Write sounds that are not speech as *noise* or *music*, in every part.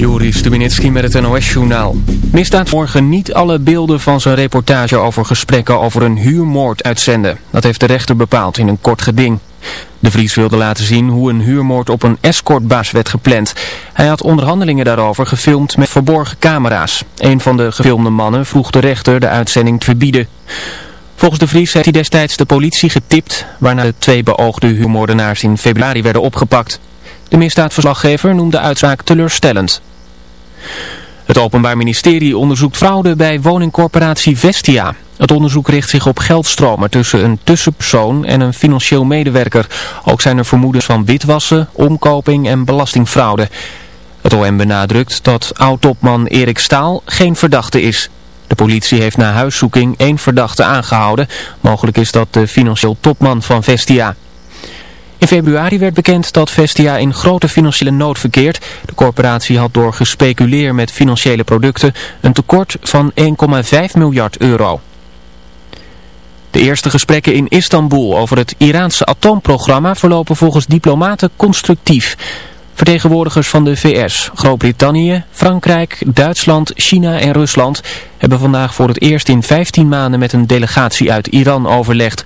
Joris Stubenitski met het NOS-journaal. Misdaad morgen niet alle beelden van zijn reportage over gesprekken over een huurmoord uitzenden. Dat heeft de rechter bepaald in een kort geding. De Vries wilde laten zien hoe een huurmoord op een escortbaas werd gepland. Hij had onderhandelingen daarover gefilmd met verborgen camera's. Een van de gefilmde mannen vroeg de rechter de uitzending te verbieden. Volgens de Vries heeft hij destijds de politie getipt, waarna de twee beoogde huurmoordenaars in februari werden opgepakt. De misdaadverslaggever noemde de uitspraak teleurstellend. Het Openbaar Ministerie onderzoekt fraude bij woningcorporatie Vestia. Het onderzoek richt zich op geldstromen tussen een tussenpersoon en een financieel medewerker. Ook zijn er vermoedens van witwassen, omkoping en belastingfraude. Het OM benadrukt dat oud-topman Erik Staal geen verdachte is. De politie heeft na huiszoeking één verdachte aangehouden. Mogelijk is dat de financieel topman van Vestia. In februari werd bekend dat Vestia in grote financiële nood verkeert. De corporatie had door gespeculeer met financiële producten een tekort van 1,5 miljard euro. De eerste gesprekken in Istanbul over het Iraanse atoomprogramma verlopen volgens diplomaten constructief. Vertegenwoordigers van de VS, Groot-Brittannië, Frankrijk, Duitsland, China en Rusland hebben vandaag voor het eerst in 15 maanden met een delegatie uit Iran overlegd.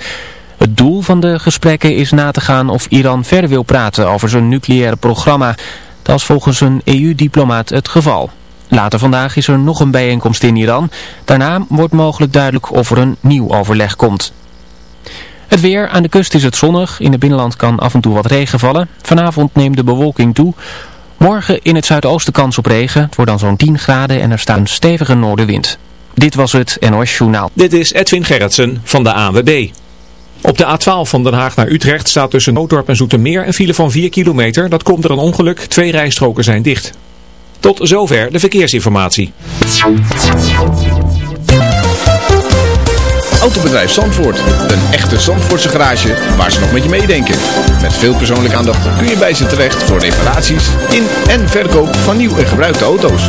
Het doel van de gesprekken is na te gaan of Iran verder wil praten over zijn nucleaire programma. Dat is volgens een EU-diplomaat het geval. Later vandaag is er nog een bijeenkomst in Iran. Daarna wordt mogelijk duidelijk of er een nieuw overleg komt. Het weer, aan de kust is het zonnig. In het binnenland kan af en toe wat regen vallen. Vanavond neemt de bewolking toe. Morgen in het zuidoosten kans op regen. Het wordt dan zo'n 10 graden en er staat een stevige noordenwind. Dit was het NOS Journaal. Dit is Edwin Gerritsen van de AWB. Op de A12 van Den Haag naar Utrecht staat tussen Nooddorp en Zoetermeer een file van 4 kilometer. Dat komt door een ongeluk. Twee rijstroken zijn dicht. Tot zover de verkeersinformatie. Autobedrijf Zandvoort. Een echte Zandvoortse garage waar ze nog met je meedenken. Met veel persoonlijke aandacht kun je bij ze terecht voor reparaties in en verkoop van nieuw en gebruikte auto's.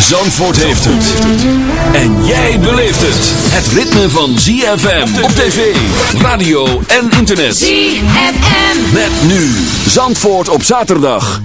Zandvoort heeft het. En jij beleeft het. Het ritme van ZFM op tv, radio en internet. ZFM. Met nu Zandvoort op zaterdag.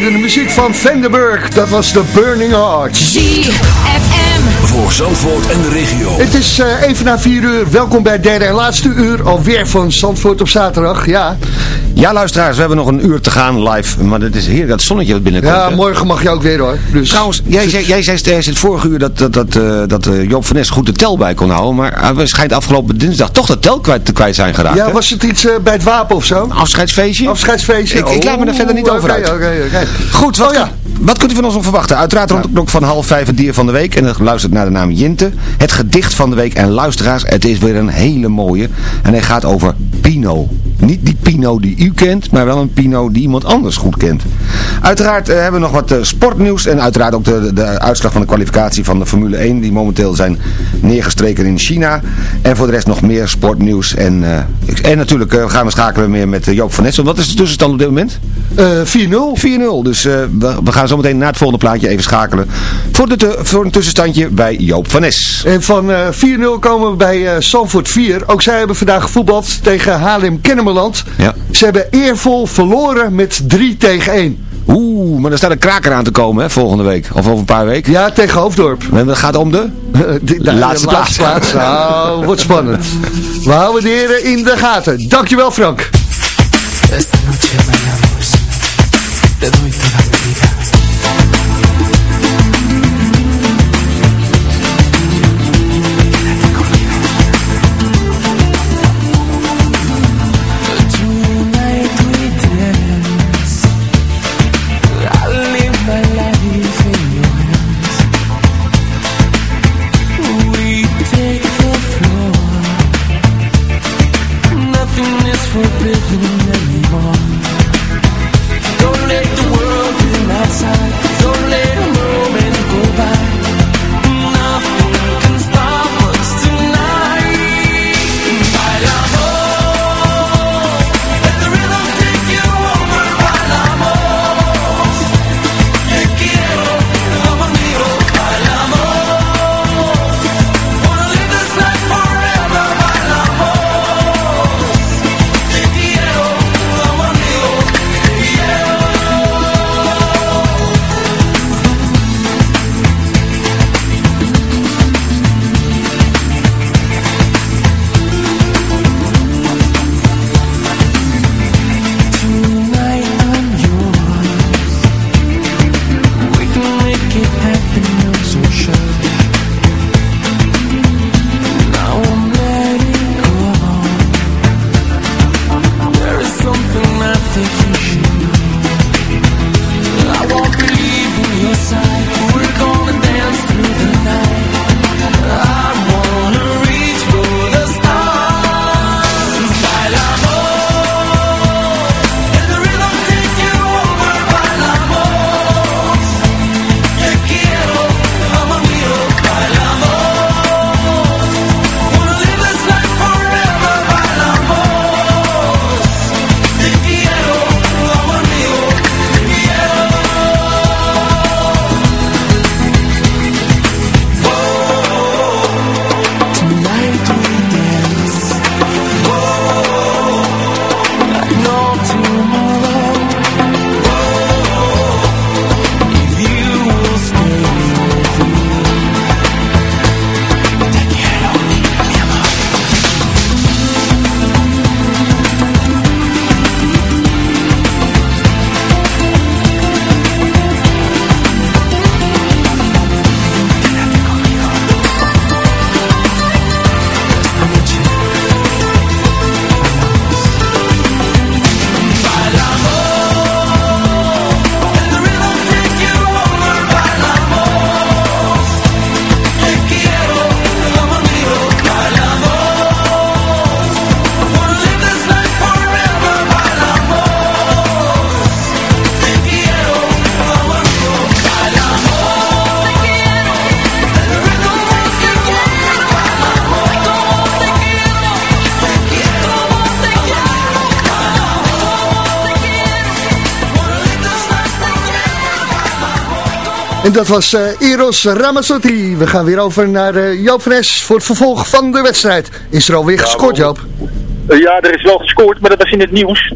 Hoorde de muziek van Vandenberg. Dat was de Burning Hearts. ZFM. Voor Zandvoort en de regio. Het is eh, even na vier uur. Welkom bij het derde en laatste uur alweer van Zandvoort op zaterdag. Ja, Ja, luisteraars, we hebben nog een uur te gaan live. Maar het is heerlijk dat zonnetje wat binnenkomt. ja morgen mag je ook weer hoor. Dus, Trouwens, jij zei, jij zei het vorige uur dat, dat, dat, eh, dat eh, Joop van Nes goed de tel bij kon houden. Maar hij schijnt afgelopen dinsdag toch de tel kwijt, te kwijt zijn geraakt. ja, hè? was het iets eh, bij het wapen of zo? Afscheidsfeestje? Afscheidsfeestje? Ik- ik laat me daar verder niet over oké, uit. Oké, oké. Goed, wat, Oh ja. wat kunt u van ons nog verwachten? Uiteraard rond de klok van half vijf het dier van de week. En dan luistert naar de naam Jinte. Het gedicht van de week. En luisteraars, het is weer een hele mooie. En hij gaat over Pino. Niet die Pino die u kent, maar wel een Pino die iemand anders goed kent. Uiteraard eh, hebben we nog wat eh, sportnieuws. En uiteraard ook de, de uitslag van de kwalificatie van de Formule 1. Die momenteel zijn neergestreken in China. En voor de rest nog meer sportnieuws. En, eh, en natuurlijk gaan we schakelen meer met Joop van Nessel. Wat is de tussenstand op dit moment? Eh, 4-0. 4-0. Dus we, we gaan zo meteen na het volgende plaatje even schakelen. Voor, de, voor een tussenstandje bij Joop van Nes. En van eh 4-0 komen we bij Sanford 4. Ook zij hebben vandaag gevoetbald tegen Ja. Ze hebben eervol verloren met 3 tegen 1. Oeh, maar er staat een kraker aan te komen hè, volgende week. Of over een paar weken. Ja, tegen Hoofddorp. En dat gaat om de... *laughs* De, de- Laatste plaats. Nou, wordt spannend. *laughs* We houden de heren in de gaten. Dankjewel Frank. Esta noche bailamos, te doy toda mi vida. Dat was eh, Eros Ramazzotti. We gaan weer over naar eh, Joop Fres voor het vervolg van de wedstrijd. Is er alweer gescoord, Joop? Eh, Ja, er is wel gescoord, maar dat was in het nieuws.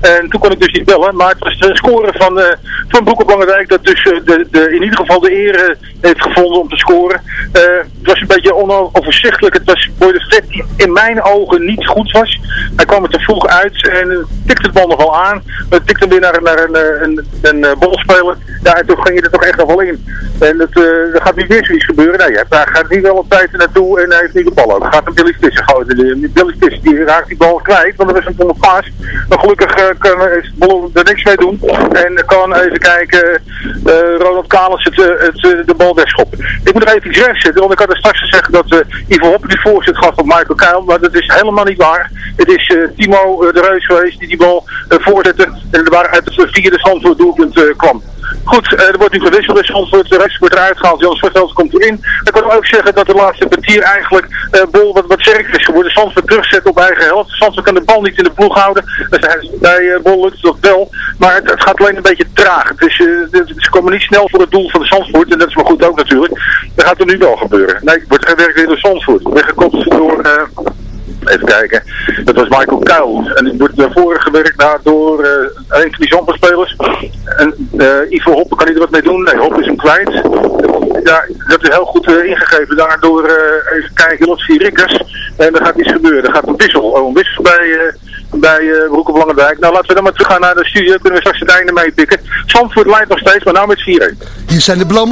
En toen kon ik dus niet bellen, maar het was de score van, eh van Broek op Langendijk dat dus de, de, in ieder geval de eer heeft gevonden om te scoren. Het was een beetje onoverzichtelijk. Het was voor de vet die in mijn ogen niet goed was. Hij kwam er te vroeg uit en tikte de bal nog wel aan. Maar tikte weer naar, naar een, een, een, eh, bolspeler. Ja, en toen ging je er toch echt nog wel in. En dat, eh er gaat nu weer zoiets gebeuren. Nee, hij gaat niet wel op tijd naartoe en hij heeft niet de bal ook. Gaat een Billy Stissen gooien. Billy Stissen die raakt die bal kwijt, want er is een paas. Maar gelukkig eh, kan Bolle er niks mee doen. En kan even kijken, Ronald Kalens het, het, de bal wegschoppen. Ik moet nog even iets rechtzetten, want ik had straks gezegd dat eh Ivo Hoppe die voorzet gaf op Michael Kuil. Maar dat is helemaal niet waar. Het is eh, Timo eh, de Reus geweest die die bal voorzette en waar uit het vierde Zandvoort doelpunt kwam. Goed, er wordt nu gewisseld, dus Zandvoort, de rest wordt eruit gehaald, Jans Verveld komt erin. Dan kan ik ook zeggen dat de laatste kwartier eigenlijk eh, Bol wat, wat is geworden. Zandvoort terugzet op eigen helft. Zandvoort kan de bal niet in de ploeg houden. Dus bij eh, Bol lukt nog wel, maar het, gaat alleen een beetje traag. Dus ze komen niet snel voor het doel van de Zandvoort, en dat is maar goed ook natuurlijk. Dat gaat er nu wel gebeuren. Nee, wordt weer door Zandvoort. Weggekopt door... Even kijken. Dat was Michael Kuil. En die wordt daarvoor gewerkt daar door eh, een van die zandspelers. En eh, Ivo Hoppe kan niet wat mee doen. Nee, Hoppe is hem kwijt. Ja, dat is heel goed eh, ingegeven. Daardoor, even kijken, Lotsie Rikkers. En er gaat iets gebeuren. Er gaat een wissel. Een wissel bij, bij eh Broek op. Nou, laten we dan maar teruggaan naar de studio. Kunnen we straks het einde meepikken. Zandvoort leidt nog steeds, maar nou met 4 Hier zijn de Blauw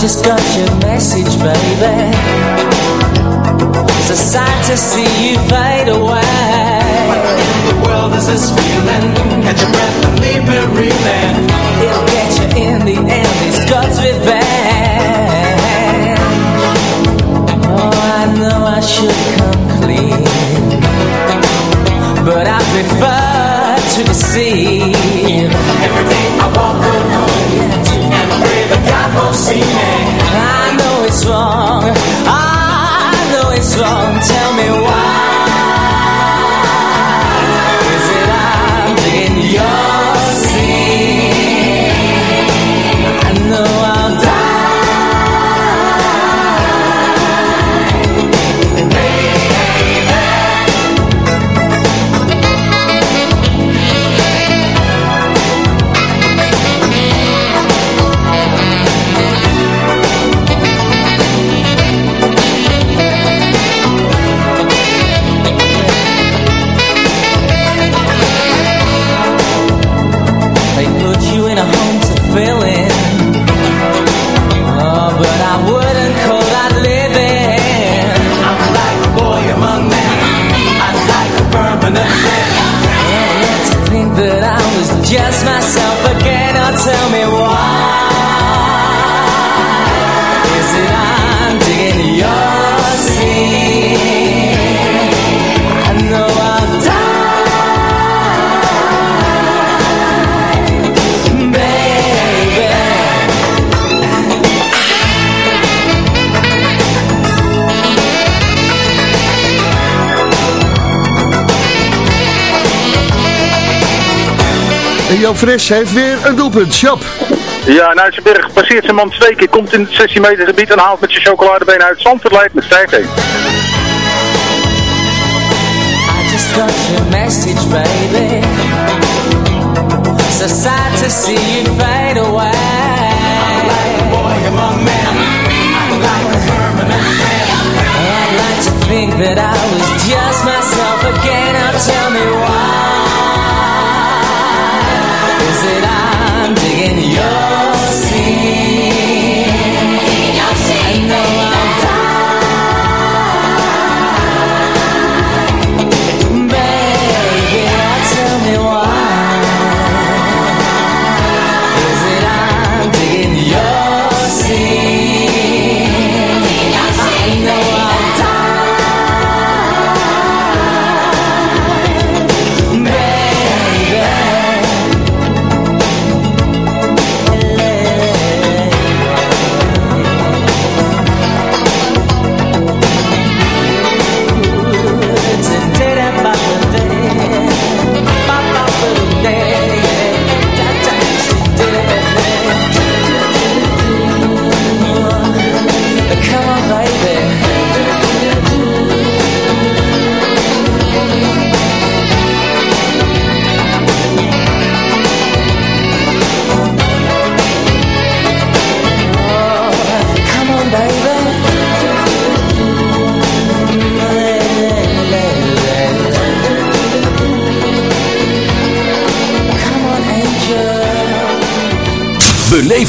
just got your message, baby. It's a sight to see you fade Joop Fres heeft weer een doelpunt. Jop. Ja, Nuitsenberg passeert zijn man twee keer, komt in het 16 meter gebied en haalt met zijn chocoladebeen uit. Zandvoort leidt met 5-1. I just got your message, baby. So sad to see you fade away. I'm like a boy among men. I'm like a permanent man. I'd like to think that I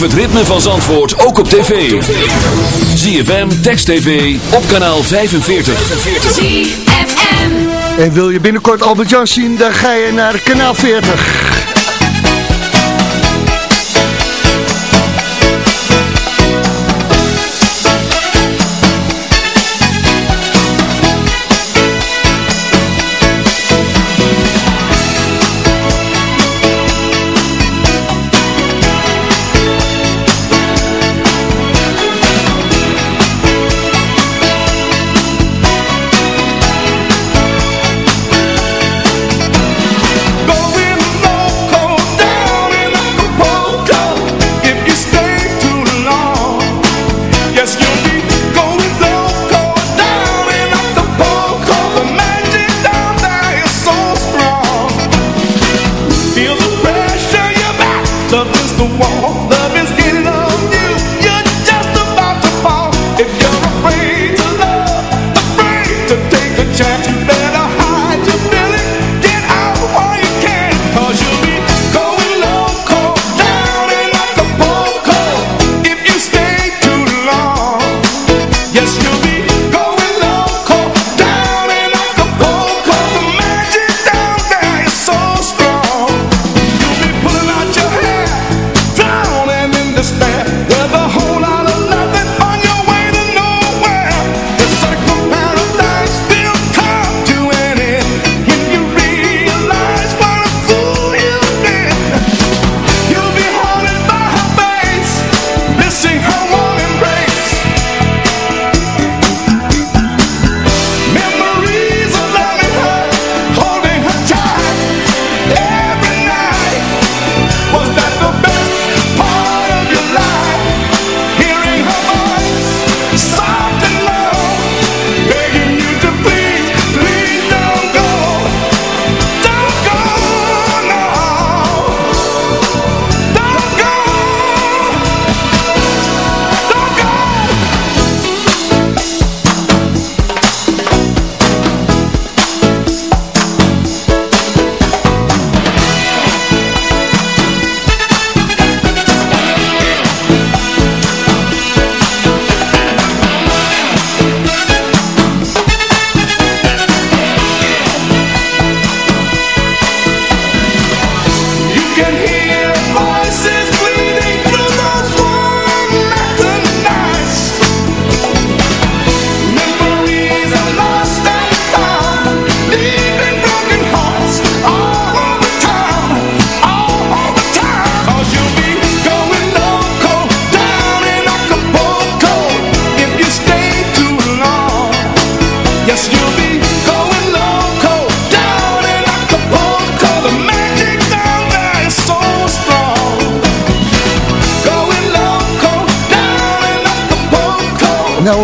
het ritme van Zandvoort ook op tv. ZFM, Text TV, op kanaal 45. ZFM. En wil je binnenkort Albert Jan zien, dan ga je naar kanaal 40.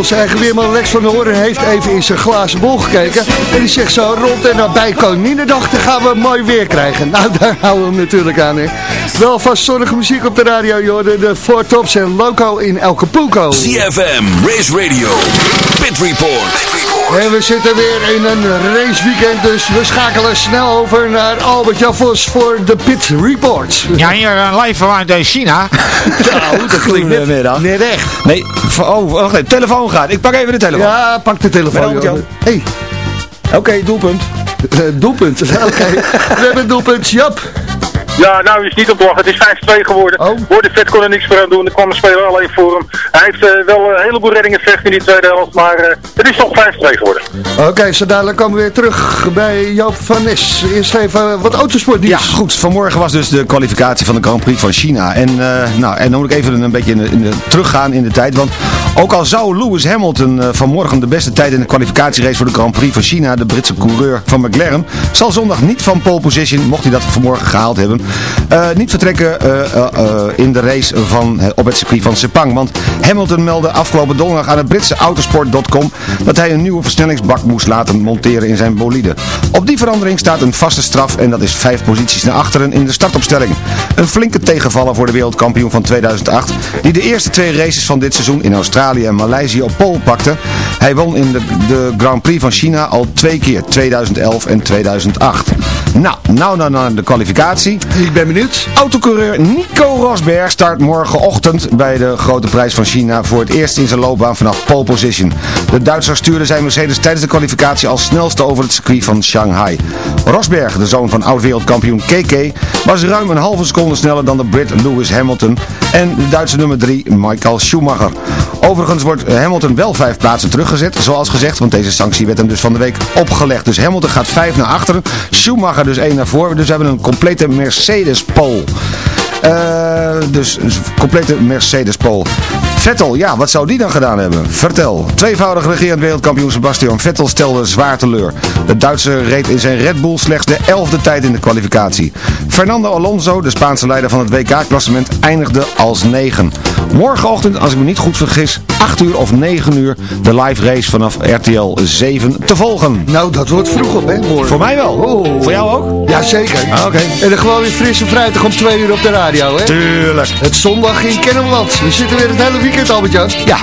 Onze eigen weerman Lex van Hoorn heeft even in zijn glazen bol gekeken. En die zegt zo, rond en nabij Koninginnedag, dan gaan we mooi weer krijgen. Nou, daar houden we hem natuurlijk aan, hè. Wel vast zonnige muziek op de radio, joh. De, Four Tops en Loco in Acapulco. CFM, Race Radio, Pit Report. En we zitten weer in een raceweekend, dus we schakelen snel over naar Albert-Jan Vos voor de Pit Report. Ja, hier uh, live vanuit uh, China. *laughs* Nou, dat klinkt net, Goedemiddag. net echt. Nee, v- oh, wacht even, telefoon gaat. Ik pak even de telefoon. Ja, pak de telefoon. Jan. Hey, Oké, doelpunt. eh, doelpunt. *laughs* Oké, we hebben een doelpunt. Jap. Ja, nou is niet op te wachten. Het is 5-2 geworden. Oh. Hoorde Vet kon er niks voor aan doen. Er kwam een speler alleen voor hem. Hij heeft eh, wel een heleboel reddingen vecht in die tweede helft. Maar eh, het is toch 5-2 geworden. Oké, zo dadelijk komen we weer terug bij Joop van Nes. Eerst even wat autosportnieuws. Ja, goed. Vanmorgen was dus de kwalificatie van de Grand Prix van China. En, eh, nou, en dan moet ik even een beetje in de, in de, teruggaan in de tijd. Want ook al zou Lewis Hamilton vanmorgen de beste tijd in de kwalificatierace voor de Grand Prix van China, de Britse coureur van McLaren, zal zondag niet van pole position, mocht hij dat vanmorgen gehaald hebben, eh, niet vertrekken eh, eh, in de race van, op het circuit van Sepang. Want Hamilton meldde afgelopen donderdag aan het Britse autosport.com dat hij een nieuwe versnellingsbak moest laten monteren in zijn bolide. Op die verandering staat een vaste straf en dat is vijf posities naar achteren in de startopstelling. Een flinke tegenvaller voor de wereldkampioen van 2008, die de eerste twee races van dit seizoen in Australië en Maleisië op pole pakte. Hij won in de, de Grand Prix van China al twee keer, 2011 en 2008. Nou, nou, nou, nou, de kwalificatie. Ik ben benieuwd. Autocoureur Nico Rosberg start morgenochtend bij de Grote Prijs van China voor het eerst in zijn loopbaan vanaf pole position. De Duitser stuurde zijn Mercedes tijdens de kwalificatie als snelste over het circuit van Shanghai. Rosberg, de zoon van oud-wereldkampioen KK, was ruim een halve seconde sneller dan de Brit Lewis Hamilton en de Duitse nummer 3 Michael Schumacher. Overigens wordt Hamilton wel vijf plaatsen teruggezet, zoals gezegd, want deze sanctie werd hem dus van de week opgelegd. Dus Hamilton gaat vijf naar achteren, Schumacher dus één naar voren, dus we hebben een complete Mercedes-pole. Eh, dus een complete Mercedes-pole. Vettel, ja, wat zou die dan gedaan hebben? Vertel. Tweevoudig regerend wereldkampioen Sebastian Vettel stelde zwaar teleur. De Duitser reed in zijn Red Bull slechts de elfde tijd in de kwalificatie. Fernando Alonso, de Spaanse leider van het WK-klassement, eindigde als negen. Morgenochtend, als ik me niet goed vergis, 8 uur of 9 uur de live race vanaf RTL 7 te volgen. Nou, dat wordt vroeg op, hè, morgen. Voor mij wel. Oh. Voor jou ook? Jazeker. Ah, Oké. En dan gewoon weer frisse fruitig om twee uur op de radio, hè? Tuurlijk. Het zondag in Kennemerland. We zitten weer het hele weekend, Albert-Jan. Ja.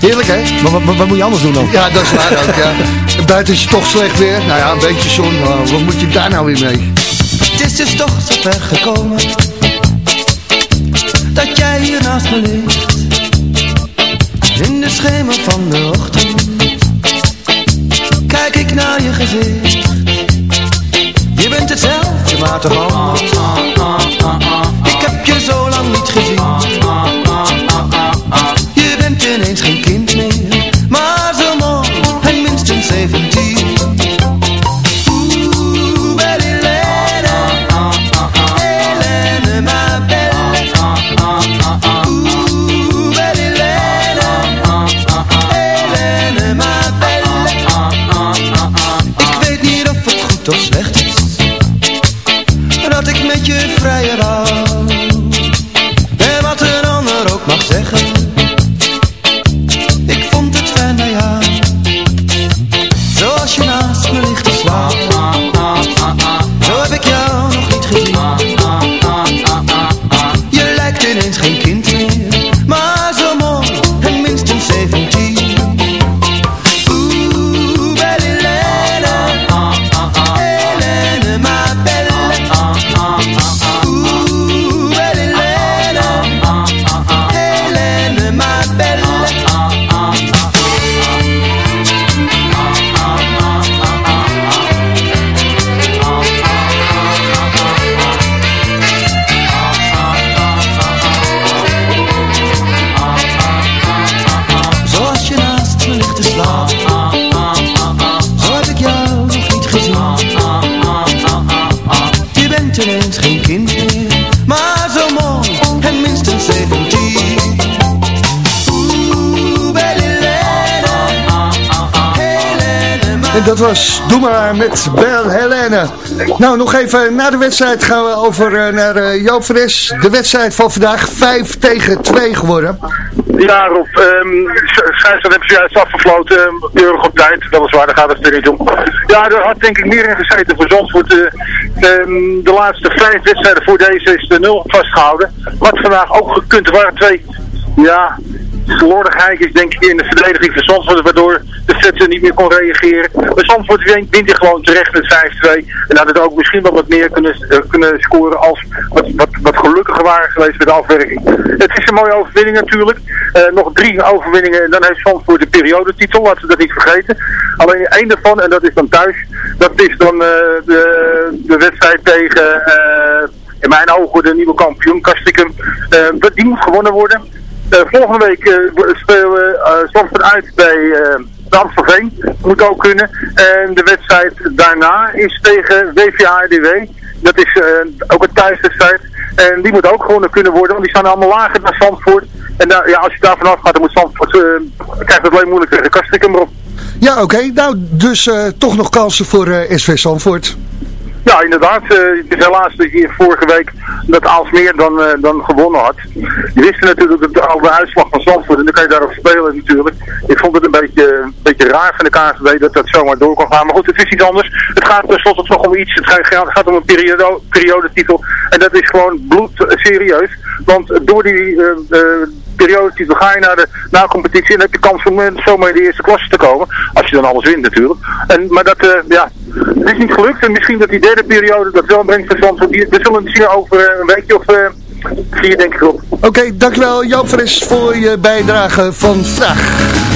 Heerlijk, hè? Maar wat, wat, wat moet je anders doen dan? Ja, dat is waar ook, ja. En Buiten is het toch slecht weer. Nou ja, een beetje zon. maar wat moet je daar nou weer mee? Het is dus toch zo ver gekomen Dat jij hier naast me ligt In de schemer van de ochtend Kijk ik naar je gezicht. Je bent hetzelfde, maar toch anders. Ik heb je zo lang niet gezien dat was Doe maar met Bel Helene. Nou, nog even na de wedstrijd gaan we over eh, naar eh, Joop Fres. De wedstrijd van vandaag 5 tegen 2 geworden. Ja, Rob. Um, hebben ze juist afgefloten. keurig op tijd. Weliswaar, daar gaat het er niet om. Ja, er had denk ik meer in gezeten voor Zandvoort. ehm, de laatste vijf wedstrijden voor deze is de nul vastgehouden. Wat vandaag ook gekund waren twee. Ja, slordigheidjes denk ik in de verdediging van Zandvoort. Waardoor de Vetten niet meer kon reageren. Maar Zandvoort wint hier gewoon terecht met 5-2. En had het ook misschien wel wat meer kunnen, eh, kunnen scoren als wat, wat, wat gelukkiger waren geweest met de afwerking. Het is een mooie overwinning natuurlijk. Eh, nog drie overwinningen en dan heeft Zandvoort de periodetitel. Laten we dat niet vergeten. Alleen één daarvan, en dat is dan thuis. Dat is dan eh, de, de wedstrijd tegen... in mijn ogen de nieuwe kampioen, Kastikum. Dat- die moet gewonnen worden. Eh, volgende week eh, spelen uh, Zandvoort uit bij eh de Amstelveen. Moet ook kunnen. En de wedstrijd daarna is tegen WVA-RDW. Dat is eh, ook een thuiswedstrijd. En die moet ook gewonnen kunnen worden, want die staan allemaal lager dan Zandvoort. En ja, als je daar vanaf gaat, dan moet Zandvoort, eh, krijgt het alleen moeilijk tegen Kastikum erop. Ja, oké. Nou, dus eh, toch nog kansen voor eh, SV Zandvoort. Ja, inderdaad. eh, het is helaas dat je vorige week dat Aalsmeer dan, eh, dan gewonnen had. Je wist natuurlijk dat al de uitslag van Zandvoort en dan kan je daarop spelen natuurlijk. Ik vond het een beetje, een beetje raar van de KNVB dat dat zomaar door kon gaan. Maar goed, het is iets anders. Het gaat tenslotte toch om iets. Het gaat, gaat om een periode, periodetitel. En dat is gewoon bloed serieus. Want door die eh, eh, periodetitel ga je naar de na-competitie en heb je kans om eh, zomaar in de eerste klasse te komen. Als je dan alles wint natuurlijk. En, maar dat, eh, ja, het is niet gelukt. En misschien dat die derde periode dat wel brengt voor Zandvoort. We zullen het zien over eh, een weekje of eh, vier, denk ik op. Oké, dankjewel Joop Fres voor je bijdrage vandaag.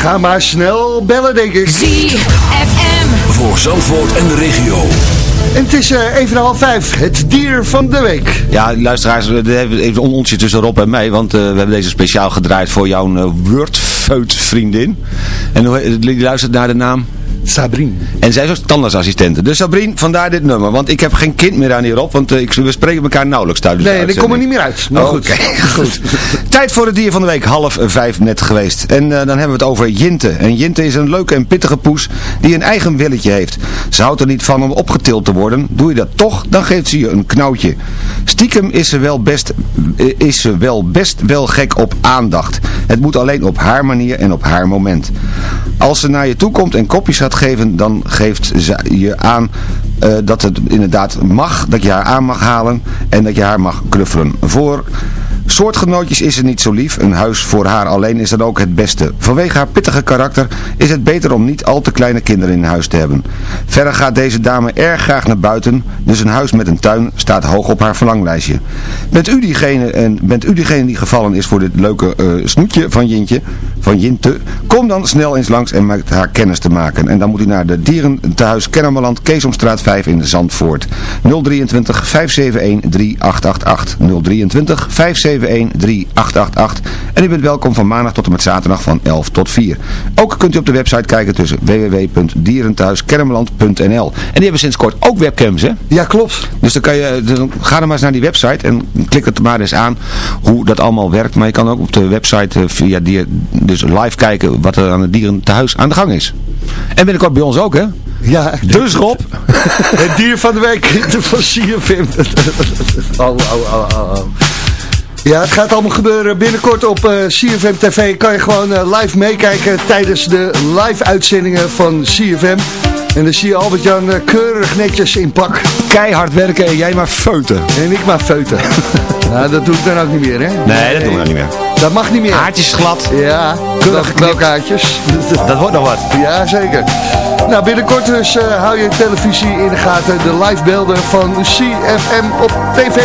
ga maar snel bellen, denk ik. ZFM. Voor Zandvoort en de regio. En het is eh, even na half vijf, het dier van de week. Ja, luisteraars, we hebben even een onsje tussen Rob en mij, want eh, we hebben deze speciaal gedraaid voor jouw uh, Wordfeut vriendin. En die luistert naar de naam? Sabrine. En zij is ook tandartsassistente. Dus Sabrine, vandaar dit nummer. Want ik heb geen kind meer aan hierop, want eh, ik, we spreken elkaar nauwelijks de Nee, ik kom er niet meer uit. Maar Oh, goed. Oké, *laughs* goed. Tijd voor het dier van de week, half vijf net geweest. En eh, dan hebben we het over Jinte. En Jinte is een leuke en pittige poes die een eigen willetje heeft. Ze houdt er niet van om opgetild te worden. Doe je dat toch, dan geeft ze je een knauwtje. Stiekem is ze wel best, eh, is ze wel best wel gek op aandacht. Het moet alleen op haar manier en op haar moment. Als ze naar je toe komt en kopjes gaat geven, dan geeft ze je aan eh, dat het inderdaad mag, dat je haar aan mag halen en dat je haar mag knuffelen. Voor soortgenootjes is ze niet zo lief, een huis voor haar alleen is dan ook het beste. Vanwege haar pittige karakter is het beter om niet al te kleine kinderen in huis te hebben. Verder gaat deze dame erg graag naar buiten, dus een huis met een tuin staat hoog op haar verlanglijstje. Bent u diegene, en bent u diegene die gevallen is voor dit leuke eh, snoetje van Jintje, van Jinte, kom dan snel eens langs en maak haar kennis te maken. En dan moet u naar de dierentehuis Kennemerland, Keesomstraat 5 in Zandvoort. 023 571 3888 023 571 3888 En u bent welkom van maandag tot en met zaterdag van 11 tot 4. Ook kunt u op de website kijken tussen www.dierenthuiskennemerland.nl En die hebben sinds kort ook webcams, hè? Ja, klopt. Dus dan kan je, dan ga dan maar eens naar die website en klik het maar eens aan hoe dat allemaal werkt. Maar je kan ook op de website eh, via die, dus live kijken wat er aan het dierentehuis aan de gang is. En binnenkort bij ons ook, hè? Ja. Dus Rob. *laughs* Het dier van de week van CFM. Oh, oh, oh, oh, ja, het gaat allemaal gebeuren. Binnenkort op eh, CFM TV kan je gewoon eh, live meekijken tijdens de live uitzendingen van CFM. En dan zie je Albert-Jan uh, keurig netjes in pak. Keihard werken en jij maar feuten. En ik maar feuten. *laughs* nou, dat doe ik dan ook niet meer, hè? Nee, dat doen we dan niet meer. Dat mag niet meer. Aartjes glad. Ja, keurig kaartjes? *laughs* Dat wordt nog wat. Ja, zeker. Nou, binnenkort dus hou je televisie in de gaten. De live beelden van CFM op tv.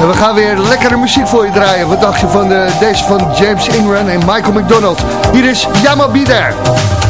En we gaan weer lekkere muziek voor je draaien. Wat dacht je van de, deze van James Ingram en Michael McDonald? Hier is there.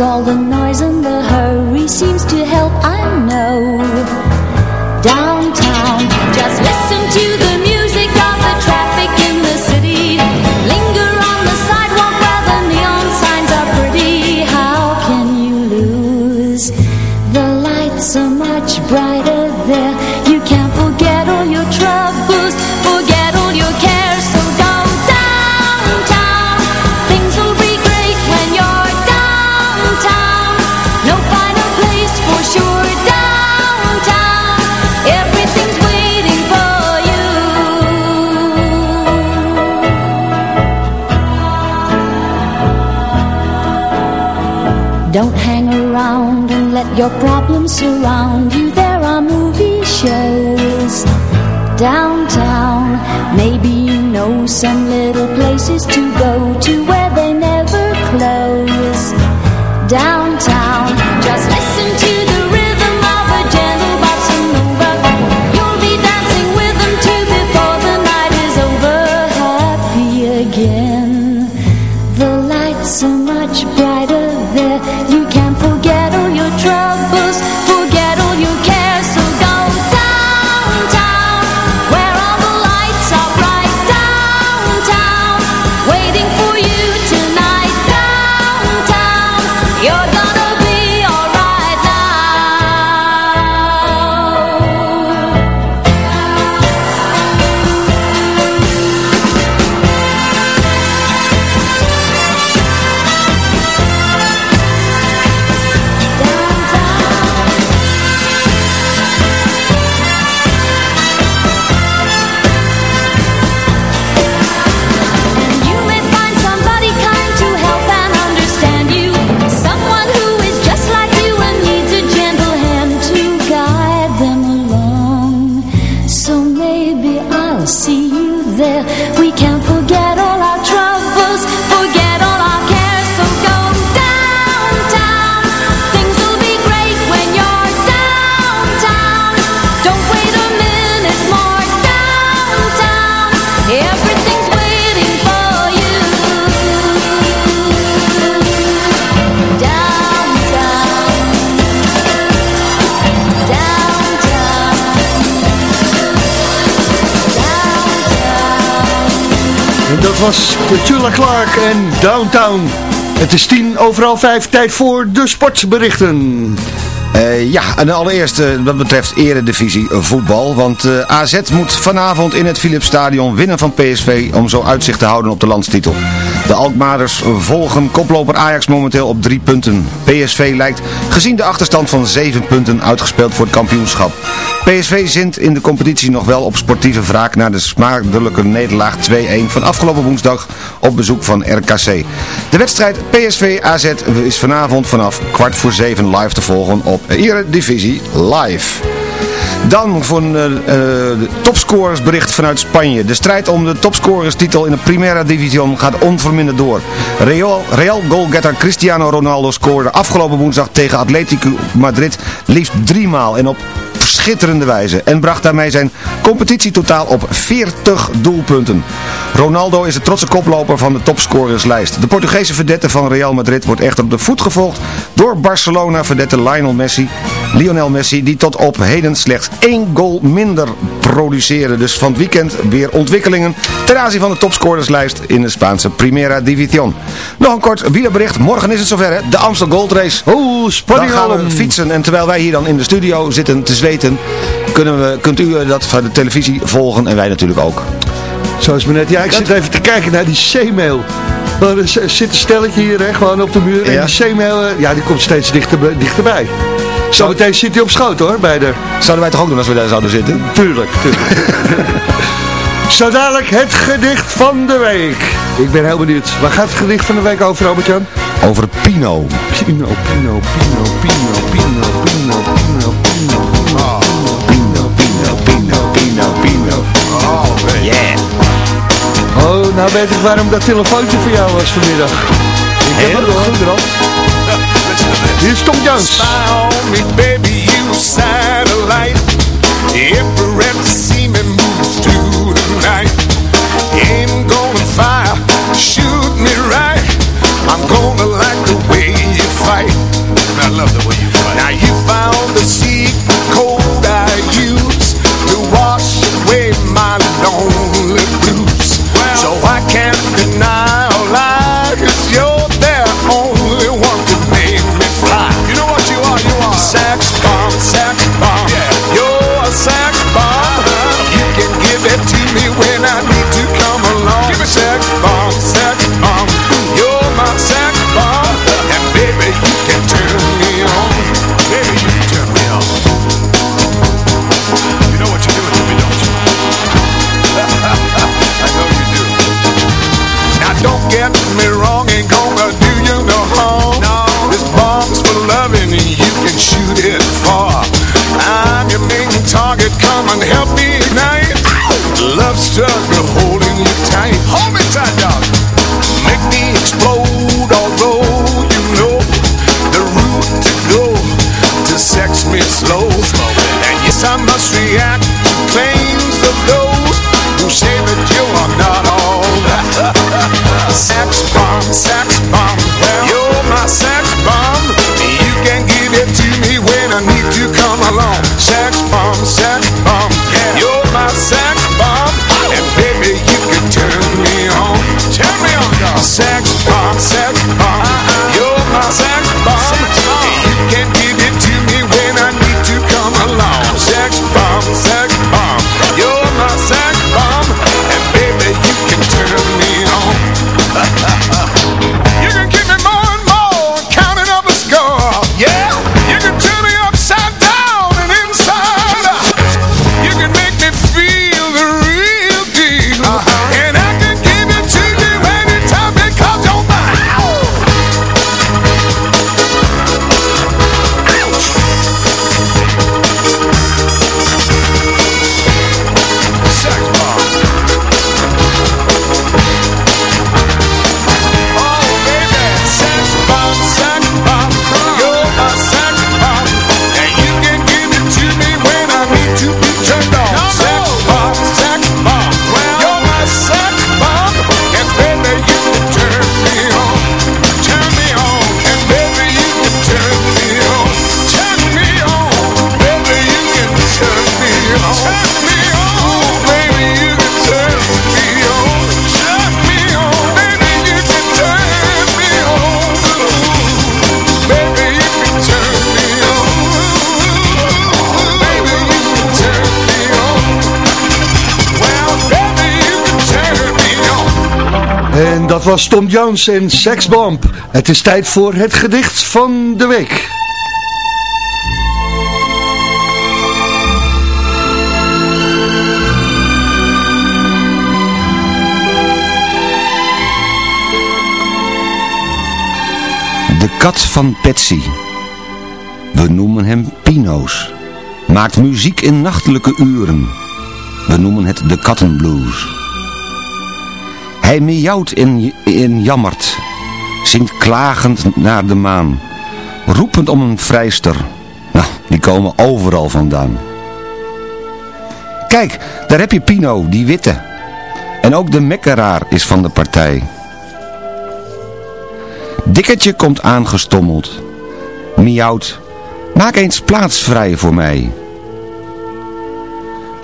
all the noise and the hurry seems to help. Problems surround you, there are movie shows downtown. Maybe you know some little places to go to where they never close. Downtown, dat was Petula Clark en Downtown. Het is tien overal vijf, tijd voor de sportberichten. Eh, ja, en allereerst eh, wat betreft eredivisie eh, voetbal. Want AZ moet vanavond in het Philipsstadion winnen van PSV om zo uitzicht te houden op de landstitel. De Alkmaarders volgen koploper Ajax momenteel op drie punten. PSV lijkt gezien de achterstand van zeven punten uitgespeeld voor het kampioenschap. PSV zint in de competitie nog wel op sportieve wraak na de smakelijke nederlaag 2-1 van afgelopen woensdag op bezoek van RKC. De wedstrijd PSV-AZ is vanavond vanaf kwart voor zeven live te volgen op Eredivisie Live. Dan voor een eh, eh, topscorersbericht vanuit Spanje. De strijd om de topscorerstitel in de Primera Division gaat onverminderd door. Real, Real goalgetter Cristiano Ronaldo scoorde afgelopen woensdag tegen Atletico Madrid liefst driemaal en op schitterende wijze en bracht daarmee zijn competitietotaal op 40 doelpunten. Ronaldo is de trotse koploper van de topscorerslijst. De Portugese verdette van Real Madrid wordt echter op de voet gevolgd door Barcelona verdette Lionel Messi, Lionel Messi die tot op heden slechts één goal minder produceerde. Dus van het weekend weer ontwikkelingen ten aanzien van de topscorerslijst in de Spaanse Primera Division. Nog een kort wielerbericht. Morgen is het zover hè? De Amstel Gold Race. Oh, spanning Dan gaan we fietsen en terwijl wij hier dan in de studio zitten te zweten, kunnen we, kunt u dat van de televisie volgen en wij natuurlijk ook. Zo is maar net. Ja, ik zit even te kijken naar die C-mail. Er zit een stelletje hier, hè, gewoon op de muur. En Ja. die C-mail, eh, ja, die komt steeds dichter, dichterbij. Zometeen zit hij op schoot hoor, bij de... Zouden wij toch ook doen als we daar zouden zitten? Tuurlijk, tuurlijk. Zo het gedicht van de week. Ik ben heel benieuwd. Waar gaat het gedicht van de week over, Robert-Jan? Over Pino. Pino, Pino, Pino, Pino, Pino, Pino, Pino, Pino. Pino, Pino, Pino, Pino, Pino. Oh, nou weet ik waarom dat telefoontje voor jou was vanmiddag. Ik heb het goed, Rob. Hier is Tom Jones. Smile on me, baby, you satellite. Every see me the night. Gonna fire, shoot me right. I'm gonna like the way you fight. I love the way me was Tom Jones en Sexbomb. Het is tijd voor het gedicht van de week. De kat van Patsy. We noemen hem Pino's. Maakt muziek in nachtelijke uren. We noemen het de kattenblues. Hij miauwt en, en jammert. Zingt klagend naar de maan. Roepend om een vrijster. Nou, die komen overal vandaan. Kijk, daar heb je Pino, die witte. En ook de mekkeraar is van de partij. Dikkertje komt aangestommeld. Miauwt. Maak eens plaats vrij voor mij.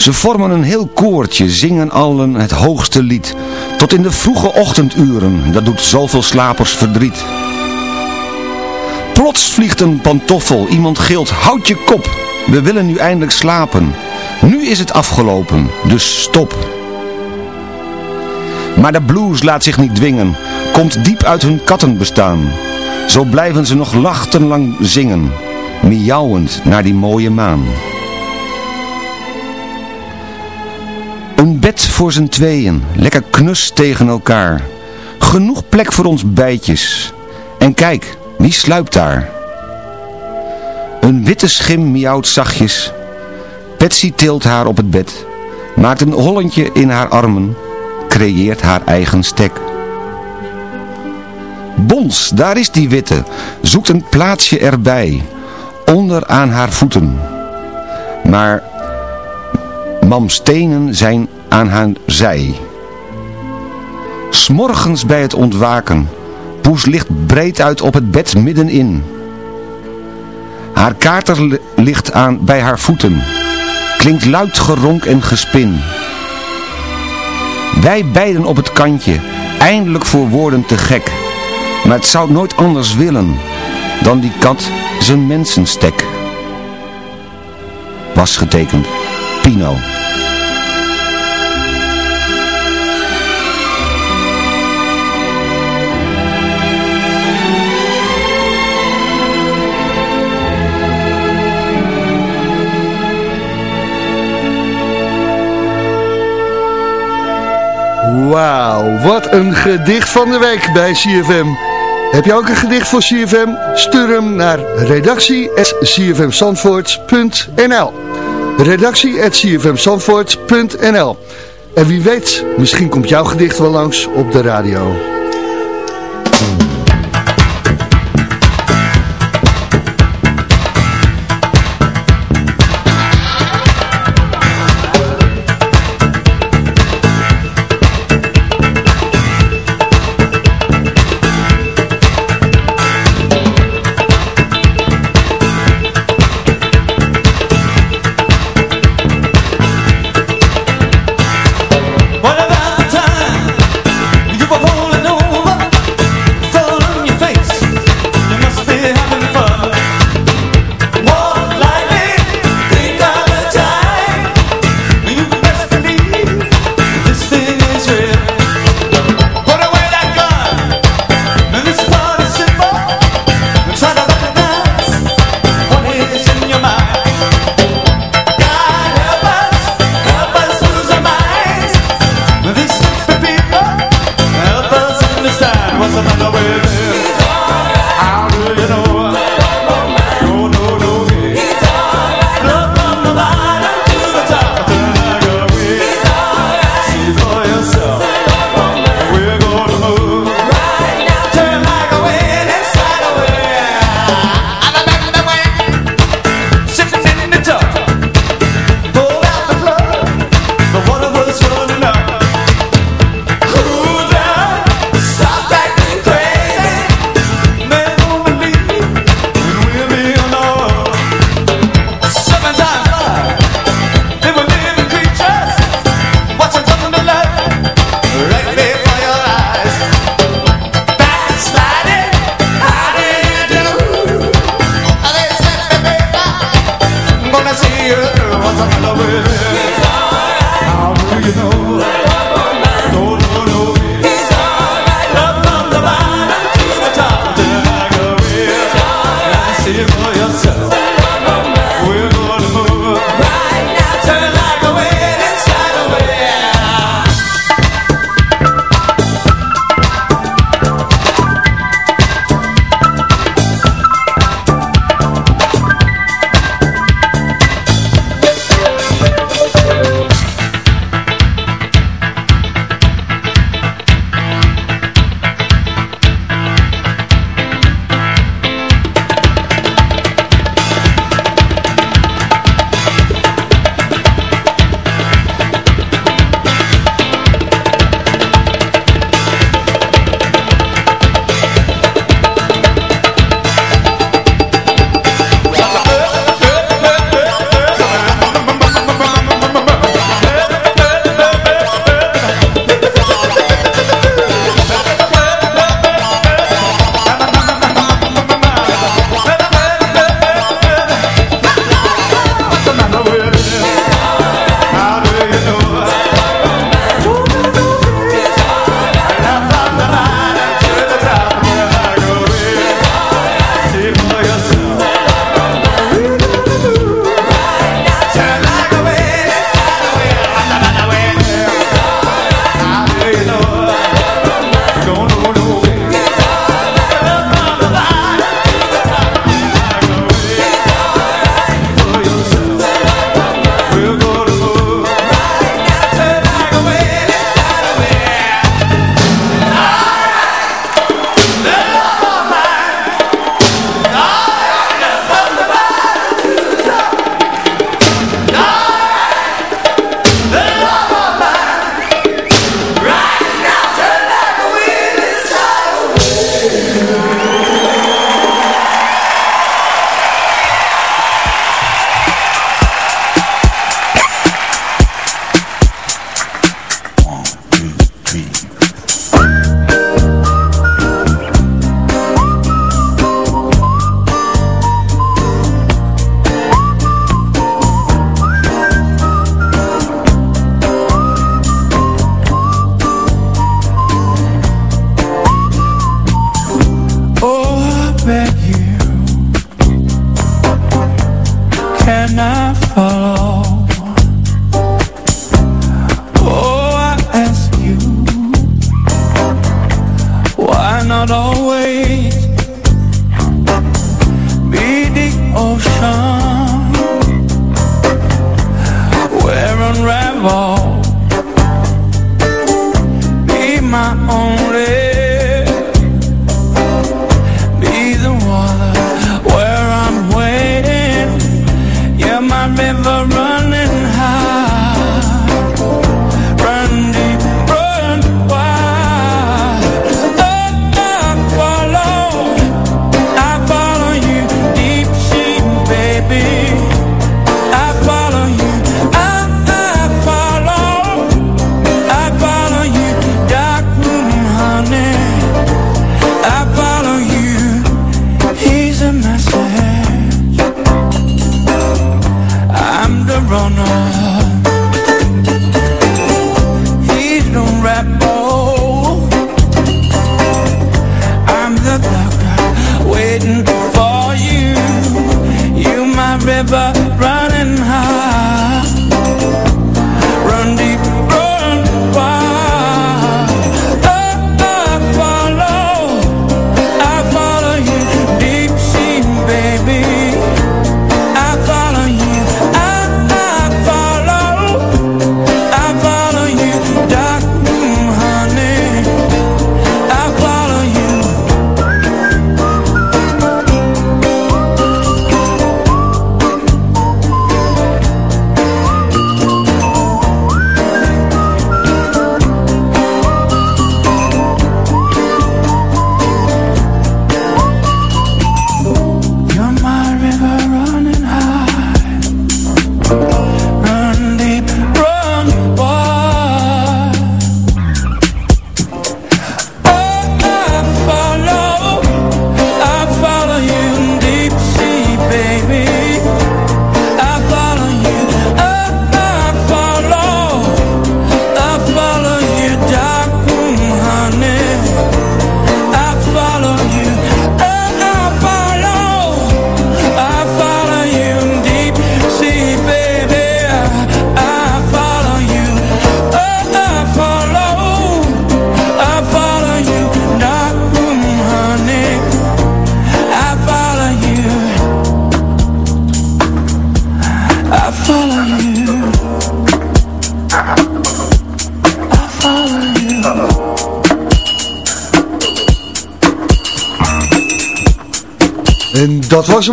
Ze vormen een heel koortje, zingen allen het hoogste lied. Tot in de vroege ochtenduren, dat doet zoveel slapers verdriet. Plots vliegt een pantoffel, iemand gilt, houd je kop. We willen nu eindelijk slapen. Nu is het afgelopen, dus stop. Maar de blues laat zich niet dwingen, komt diep uit hun kattenbestaan. Zo blijven ze nog nachtenlang zingen, miauwend naar die mooie maan. Een bed voor z'n tweeën, lekker knus tegen elkaar. Genoeg plek voor ons bijtjes. En kijk, wie sluipt daar? Een witte schim miauwt zachtjes. Betsy tilt haar op het bed, maakt een hollentje in haar armen, creëert haar eigen stek. Bons, daar is die witte, zoekt een plaatsje erbij, onder aan haar voeten. Maar Mams tenen zijn aan haar zij. Smorgens bij het ontwaken, Poes ligt breed uit op het bed middenin. Haar kater li- ligt aan bij haar voeten, klinkt luid geronk en gespin. Wij beiden op het kantje, eindelijk voor woorden te gek. Maar het zou nooit anders willen, dan die kat zijn mensenstek. Was getekend, Pino. Wauw, wat een gedicht van de week bij CFM. Heb je ook een gedicht voor CFM? Stuur hem naar redactie.cfmzandvoort.nl Redactie at cfmzandvoort.nl En wie weet, misschien komt jouw gedicht wel langs op de radio.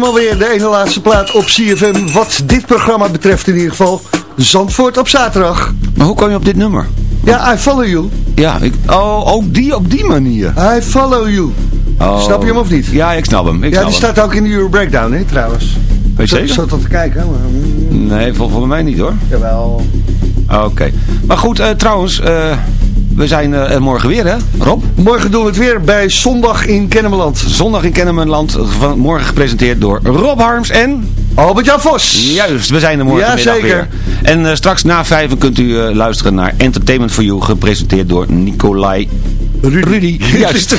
Hem alweer, de ene laatste plaat op CFM. Wat dit programma betreft in ieder geval. Zandvoort op zaterdag. Maar hoe kwam je op dit nummer? Ja, I follow you. Ja, ik, oh, ook die op die manier. I follow you. Oh. Snap je hem of niet? Ja, ik snap hem. Ik ja, snap die hem. staat ook in de Euro Breakdown, hè, trouwens. Weet je Ik zeker? zat dat te kijken. Maar... Nee, vol, volgens mij niet hoor. Jawel. Oké. Maar goed, eh, trouwens, eh, we zijn eh, er morgen weer hè, Rob? Morgen doen we het weer bij Zondag in Kennemerland. Zondag in Kennemerland, van morgen gepresenteerd door Rob Harms en... Albert-Jan Vos. Juist, we zijn er morgenmiddag Ja, zeker. weer. En eh, straks na vijven kunt u eh, luisteren naar Entertainment for You, gepresenteerd door Nicolai... Rudy. *laughs* Juist.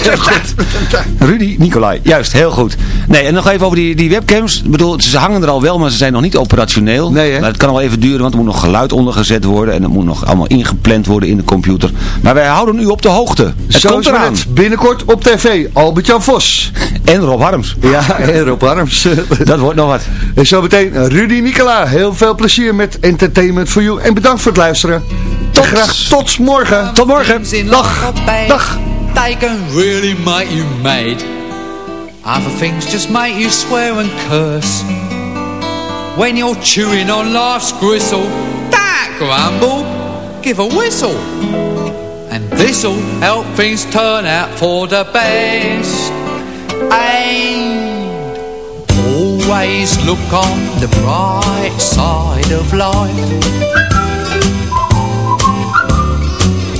Rudy Nicolai. Juist, heel goed. Nee, en nog even over die, die webcams. Ik bedoel, ze hangen er al wel, maar ze zijn nog niet operationeel. Nee, hè? Maar het kan wel even duren, want er moet nog geluid ondergezet worden. En het moet nog allemaal ingepland worden in de computer. Maar wij houden u op de hoogte. Het Zo komt eraan. het. Binnenkort op tv. Albert-Jan Vos. *laughs* En Rob Harms. Ja, en Rob Harms. *laughs* Dat wordt nog wat. En zo meteen Rudy Nicola. Heel veel plezier met Entertainment for You. En bedankt voor het luisteren. Tot graag tot morgen. Tot morgen. Dag. Dag. They can really make you mad. Other things just make you swear and curse. When you're chewing on life's gristle, that grumble, give a whistle. And this'll help things turn out for the best. And always look on the bright side of life.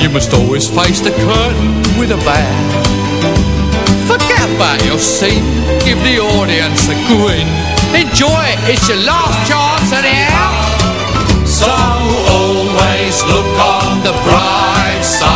You must always face the curtain with a bow. Forget about your scene, give the audience a grin. Enjoy it, it's your last chance anyhow. So always look on the bright side